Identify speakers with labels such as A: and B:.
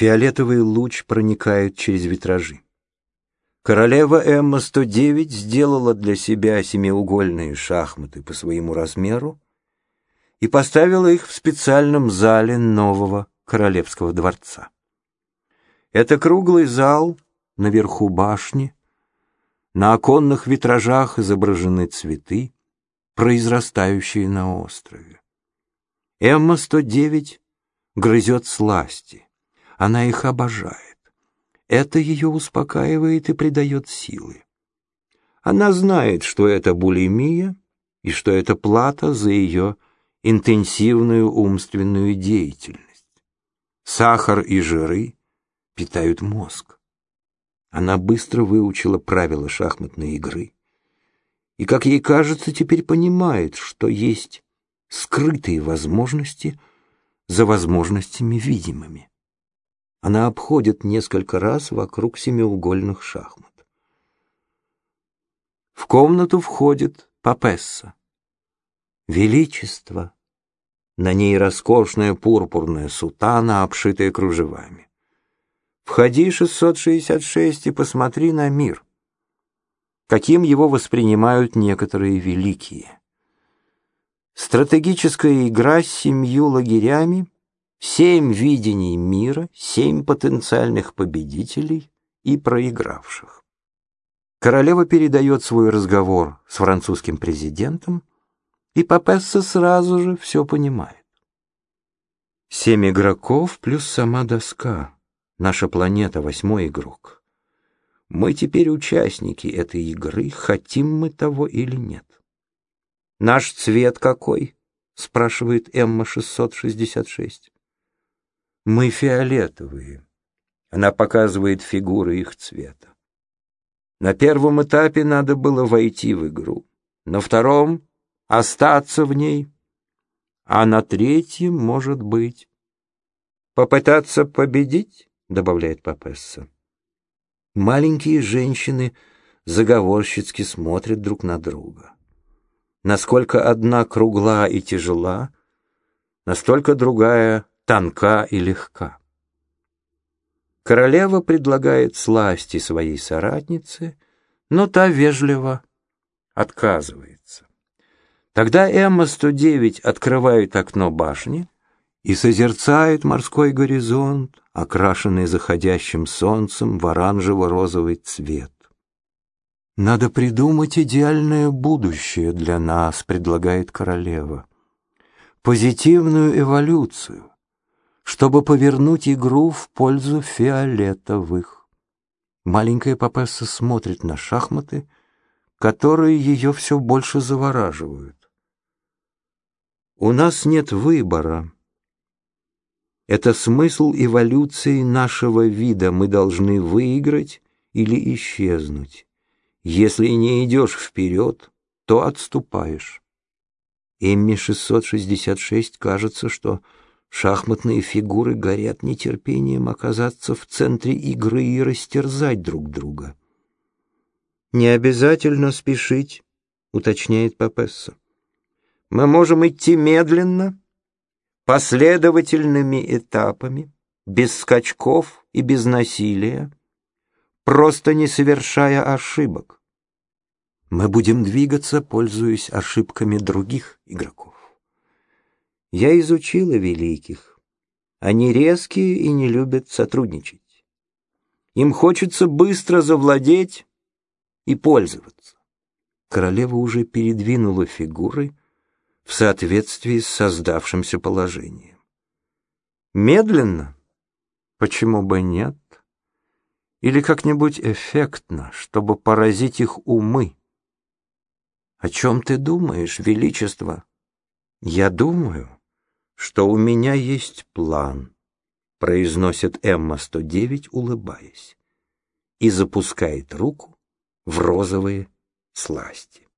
A: Фиолетовый луч проникает через витражи. Королева Эмма-109 сделала для себя семиугольные шахматы по своему размеру и поставила их в специальном зале нового королевского дворца. Это круглый зал наверху башни, на оконных витражах изображены цветы, произрастающие на острове. Эмма-109 грызет сласти, она их обожает. Это ее успокаивает и придает силы. Она знает, что это булимия и что это плата за ее интенсивную умственную деятельность. Сахар и жиры питают мозг. Она быстро выучила правила шахматной игры и, как ей кажется, теперь понимает, что есть скрытые возможности за возможностями видимыми. Она обходит несколько раз вокруг семиугольных шахмат. В комнату входит Папесса. Величество. На ней роскошная пурпурная сутана, обшитая кружевами. Входи, 666, и посмотри на мир. Каким его воспринимают некоторые великие. Стратегическая игра с семью лагерями — Семь видений мира, семь потенциальных победителей и проигравших. Королева передает свой разговор с французским президентом, и Папесса сразу же все понимает. Семь игроков плюс сама доска. Наша планета — восьмой игрок. Мы теперь участники этой игры, хотим мы того или нет. «Наш цвет какой?» — спрашивает Эмма-666. Мы фиолетовые. Она показывает фигуры их цвета. На первом этапе надо было войти в игру, на втором — остаться в ней, а на третьем, может быть, попытаться победить, добавляет Папесса. Маленькие женщины заговорщицки смотрят друг на друга. Насколько одна кругла и тяжела, настолько другая тонка и легка. Королева предлагает сласти своей соратнице, но та вежливо отказывается. Тогда Эмма-109 открывает окно башни и созерцает морской горизонт, окрашенный заходящим солнцем в оранжево-розовый цвет. «Надо придумать идеальное будущее для нас», — предлагает королева. «Позитивную эволюцию, чтобы повернуть игру в пользу фиолетовых. Маленькая Папесса смотрит на шахматы, которые ее все больше завораживают. У нас нет выбора. Это смысл эволюции нашего вида. Мы должны выиграть или исчезнуть. Если не идешь вперед, то отступаешь. Эмми 666 кажется, что Шахматные фигуры горят нетерпением оказаться в центре игры и растерзать друг друга. «Не обязательно спешить», — уточняет Папесса. «Мы можем идти медленно, последовательными этапами, без скачков и без насилия, просто не совершая ошибок. Мы будем двигаться, пользуясь ошибками других игроков. Я изучила великих. Они резкие и не любят сотрудничать. Им хочется быстро завладеть и пользоваться. Королева уже передвинула фигуры в соответствии с создавшимся положением. Медленно? Почему бы нет? Или как-нибудь эффектно, чтобы поразить их умы? О чем ты думаешь, Величество? Я думаю, что у меня есть план, произносит Эмма-109, улыбаясь, и запускает руку в розовые сласти.